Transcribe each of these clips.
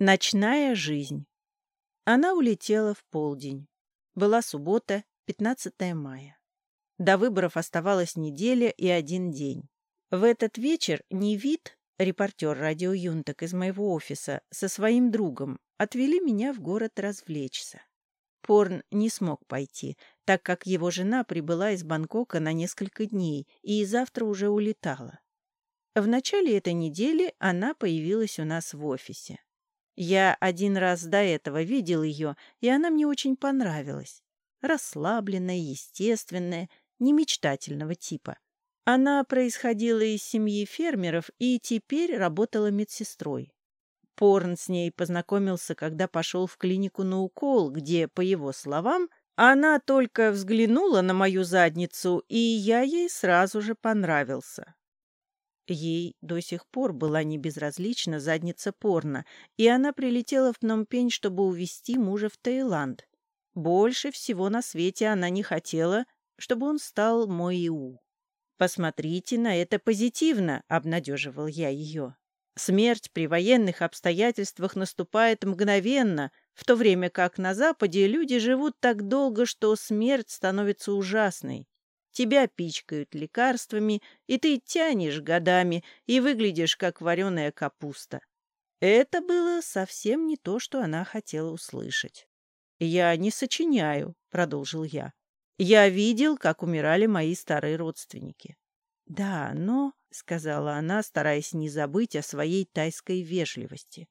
Ночная жизнь. Она улетела в полдень. Была суббота, 15 мая. До выборов оставалась неделя и один день. В этот вечер Невид, репортер радио Юнток из моего офиса, со своим другом отвели меня в город развлечься. Порн не смог пойти, так как его жена прибыла из Бангкока на несколько дней и завтра уже улетала. В начале этой недели она появилась у нас в офисе. Я один раз до этого видел ее, и она мне очень понравилась. Расслабленная, естественная, не мечтательного типа. Она происходила из семьи фермеров и теперь работала медсестрой. Порн с ней познакомился, когда пошел в клинику на укол, где, по его словам, она только взглянула на мою задницу, и я ей сразу же понравился. Ей до сих пор была не безразлична задница порно, и она прилетела в Пномпень, чтобы увезти мужа в Таиланд. Больше всего на свете она не хотела, чтобы он стал мой Иу. «Посмотрите на это позитивно», — обнадеживал я ее. «Смерть при военных обстоятельствах наступает мгновенно, в то время как на Западе люди живут так долго, что смерть становится ужасной. Тебя пичкают лекарствами, и ты тянешь годами и выглядишь, как вареная капуста. Это было совсем не то, что она хотела услышать. «Я не сочиняю», — продолжил я. «Я видел, как умирали мои старые родственники». «Да, но», — сказала она, стараясь не забыть о своей тайской вежливости,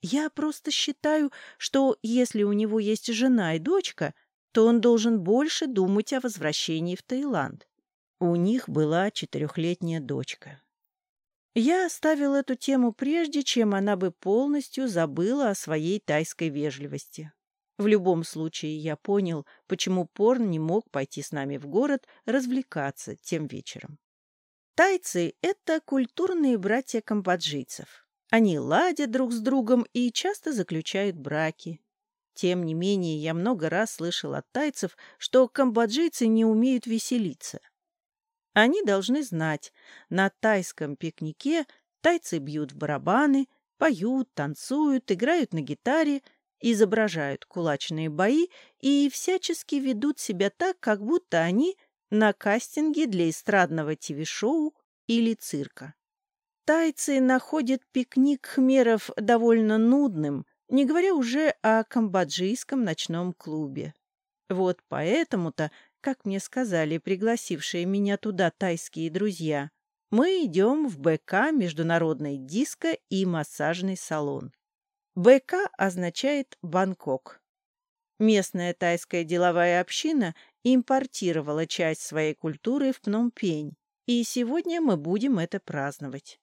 «я просто считаю, что если у него есть жена и дочка, то он должен больше думать о возвращении в Таиланд. У них была четырехлетняя дочка. Я оставил эту тему прежде, чем она бы полностью забыла о своей тайской вежливости. В любом случае я понял, почему Порн не мог пойти с нами в город развлекаться тем вечером. Тайцы — это культурные братья камбоджийцев. Они ладят друг с другом и часто заключают браки. Тем не менее, я много раз слышал от тайцев, что камбоджийцы не умеют веселиться. Они должны знать, на тайском пикнике тайцы бьют в барабаны, поют, танцуют, играют на гитаре, изображают кулачные бои и всячески ведут себя так, как будто они на кастинге для эстрадного ТВ-шоу или цирка. Тайцы находят пикник хмеров довольно нудным, не говоря уже о камбоджийском ночном клубе. Вот поэтому-то, как мне сказали пригласившие меня туда тайские друзья, мы идем в БК Международный диско и массажный салон. БК означает Бангкок. Местная тайская деловая община импортировала часть своей культуры в Пномпень, и сегодня мы будем это праздновать.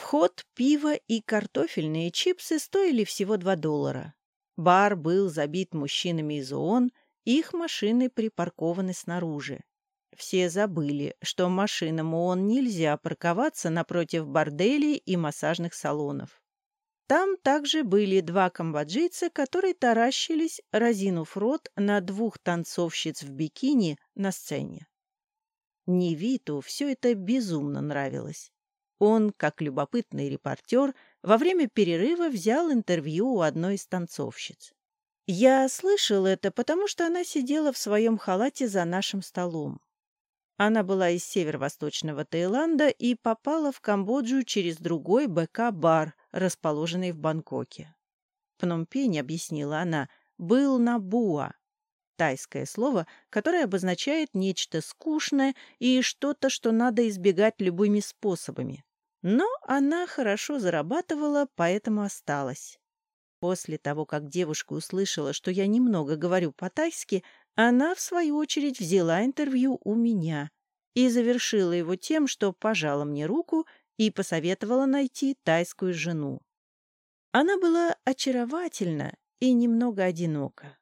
Вход, пиво и картофельные чипсы стоили всего 2 доллара. Бар был забит мужчинами из ООН, их машины припаркованы снаружи. Все забыли, что машинам ООН нельзя парковаться напротив борделей и массажных салонов. Там также были два камбоджийца, которые таращились, разинув рот на двух танцовщиц в бикини на сцене. Невиту все это безумно нравилось. Он, как любопытный репортер, во время перерыва взял интервью у одной из танцовщиц. Я слышал это, потому что она сидела в своем халате за нашим столом. Она была из северо-восточного Таиланда и попала в Камбоджу через другой БК-бар, расположенный в Бангкоке. Пномпень, объяснила она, был на Буа, тайское слово, которое обозначает нечто скучное и что-то, что надо избегать любыми способами. Но она хорошо зарабатывала, поэтому осталась. После того, как девушка услышала, что я немного говорю по-тайски, она, в свою очередь, взяла интервью у меня и завершила его тем, что пожала мне руку и посоветовала найти тайскую жену. Она была очаровательна и немного одинока.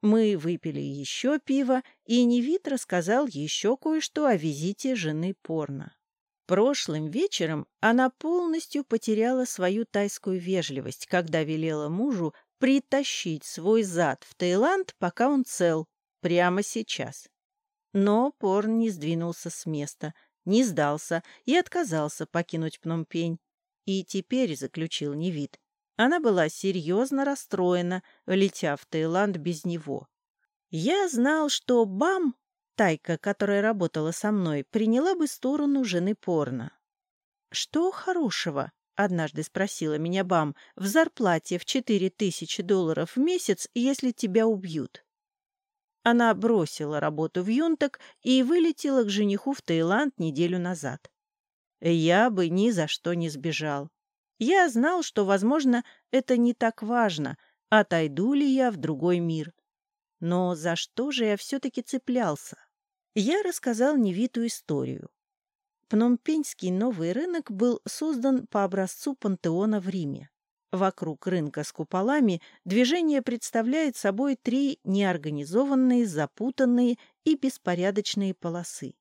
Мы выпили еще пиво, и Невит рассказал еще кое-что о визите жены Порно. Прошлым вечером она полностью потеряла свою тайскую вежливость, когда велела мужу притащить свой зад в Таиланд, пока он цел, прямо сейчас. Но Порн не сдвинулся с места, не сдался и отказался покинуть Пномпень. И теперь, заключил Невид, Она была серьезно расстроена, летя в Таиланд без него. Я знал, что Бам, Тайка, которая работала со мной, приняла бы сторону жены порно. «Что хорошего?» — однажды спросила меня Бам. «В зарплате в четыре тысячи долларов в месяц, если тебя убьют». Она бросила работу в Юнтак и вылетела к жениху в Таиланд неделю назад. Я бы ни за что не сбежал. Я знал, что, возможно, это не так важно, отойду ли я в другой мир. Но за что же я все-таки цеплялся? Я рассказал Невиту историю. Пномпеньский новый рынок был создан по образцу пантеона в Риме. Вокруг рынка с куполами движение представляет собой три неорганизованные, запутанные и беспорядочные полосы.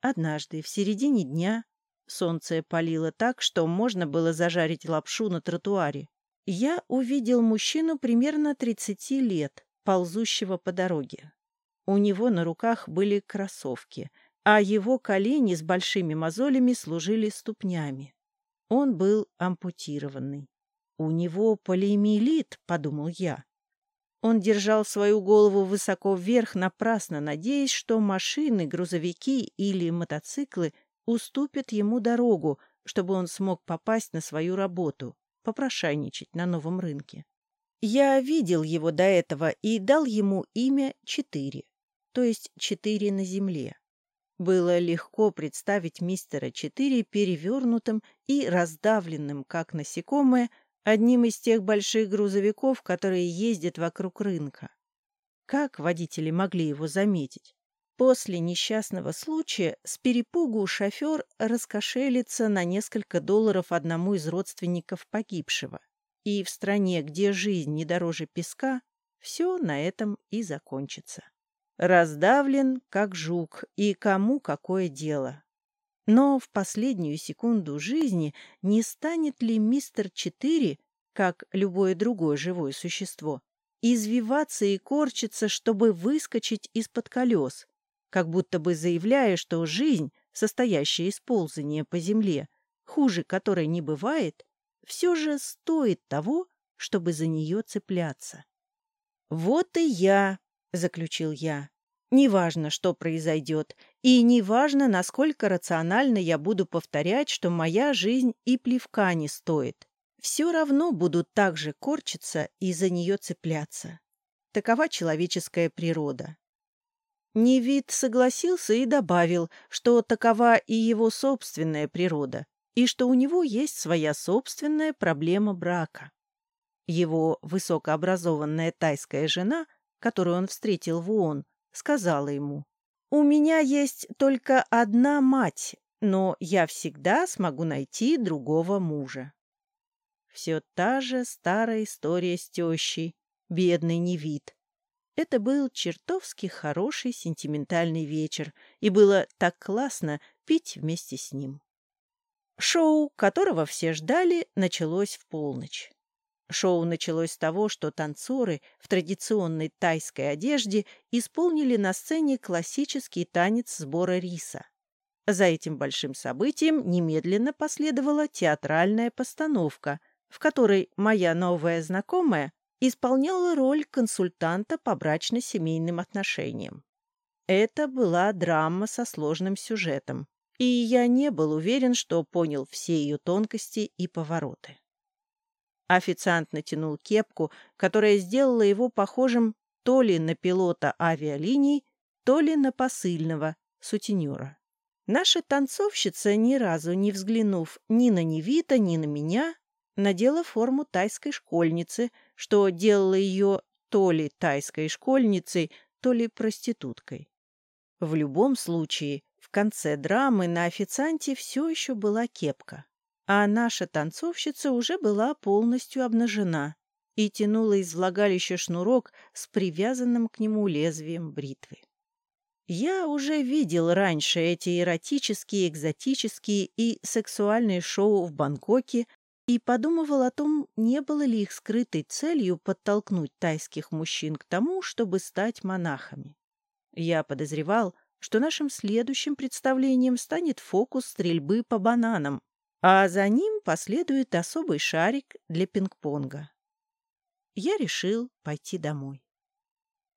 Однажды в середине дня солнце палило так, что можно было зажарить лапшу на тротуаре. Я увидел мужчину примерно 30 лет, ползущего по дороге. У него на руках были кроссовки, а его колени с большими мозолями служили ступнями. Он был ампутированный. «У него полиэмиелит», — подумал я. Он держал свою голову высоко вверх, напрасно надеясь, что машины, грузовики или мотоциклы уступят ему дорогу, чтобы он смог попасть на свою работу, попрошайничать на новом рынке. Я видел его до этого и дал ему имя Четыре, то есть Четыре на земле. Было легко представить мистера Четыре перевернутым и раздавленным, как насекомое, одним из тех больших грузовиков, которые ездят вокруг рынка. Как водители могли его заметить? После несчастного случая с перепугу шофер раскошелится на несколько долларов одному из родственников погибшего. И в стране, где жизнь не дороже песка, все на этом и закончится. Раздавлен, как жук, и кому какое дело. Но в последнюю секунду жизни не станет ли мистер Четыре, как любое другое живое существо, извиваться и корчиться, чтобы выскочить из-под колес, как будто бы заявляя, что жизнь, состоящая из ползания по земле, хуже которой не бывает, все же стоит того, чтобы за нее цепляться. «Вот и я», — заключил я, Неважно, что произойдет, и неважно, насколько рационально я буду повторять, что моя жизнь и плевка не стоит. Все равно будут так же корчиться и за нее цепляться. Такова человеческая природа. Невид согласился и добавил, что такова и его собственная природа, и что у него есть своя собственная проблема брака. Его высокообразованная тайская жена, которую он встретил в ООН, сказала ему, «У меня есть только одна мать, но я всегда смогу найти другого мужа». Все та же старая история с тещей, бедный невид. Это был чертовски хороший сентиментальный вечер, и было так классно пить вместе с ним. Шоу, которого все ждали, началось в полночь. Шоу началось с того, что танцоры в традиционной тайской одежде исполнили на сцене классический танец сбора риса. За этим большим событием немедленно последовала театральная постановка, в которой моя новая знакомая исполняла роль консультанта по брачно-семейным отношениям. Это была драма со сложным сюжетом, и я не был уверен, что понял все ее тонкости и повороты. Официант натянул кепку, которая сделала его похожим то ли на пилота авиалиний, то ли на посыльного, сутенера. Наша танцовщица, ни разу не взглянув ни на Невита, ни на меня, надела форму тайской школьницы, что делало ее то ли тайской школьницей, то ли проституткой. В любом случае, в конце драмы на официанте все еще была кепка а наша танцовщица уже была полностью обнажена и тянула из влагалища шнурок с привязанным к нему лезвием бритвы. Я уже видел раньше эти эротические, экзотические и сексуальные шоу в Бангкоке и подумывал о том, не было ли их скрытой целью подтолкнуть тайских мужчин к тому, чтобы стать монахами. Я подозревал, что нашим следующим представлением станет фокус стрельбы по бананам, а за ним последует особый шарик для пинг-понга. Я решил пойти домой.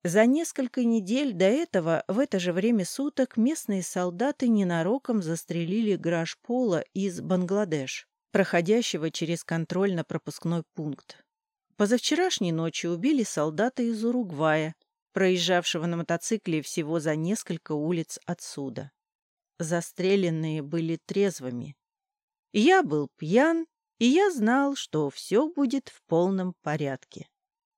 За несколько недель до этого в это же время суток местные солдаты ненароком застрелили Грашпола из Бангладеш, проходящего через контрольно-пропускной пункт. Позавчерашней ночью убили солдата из Уругвая, проезжавшего на мотоцикле всего за несколько улиц отсюда. Застреленные были трезвыми. Я был пьян, и я знал, что все будет в полном порядке.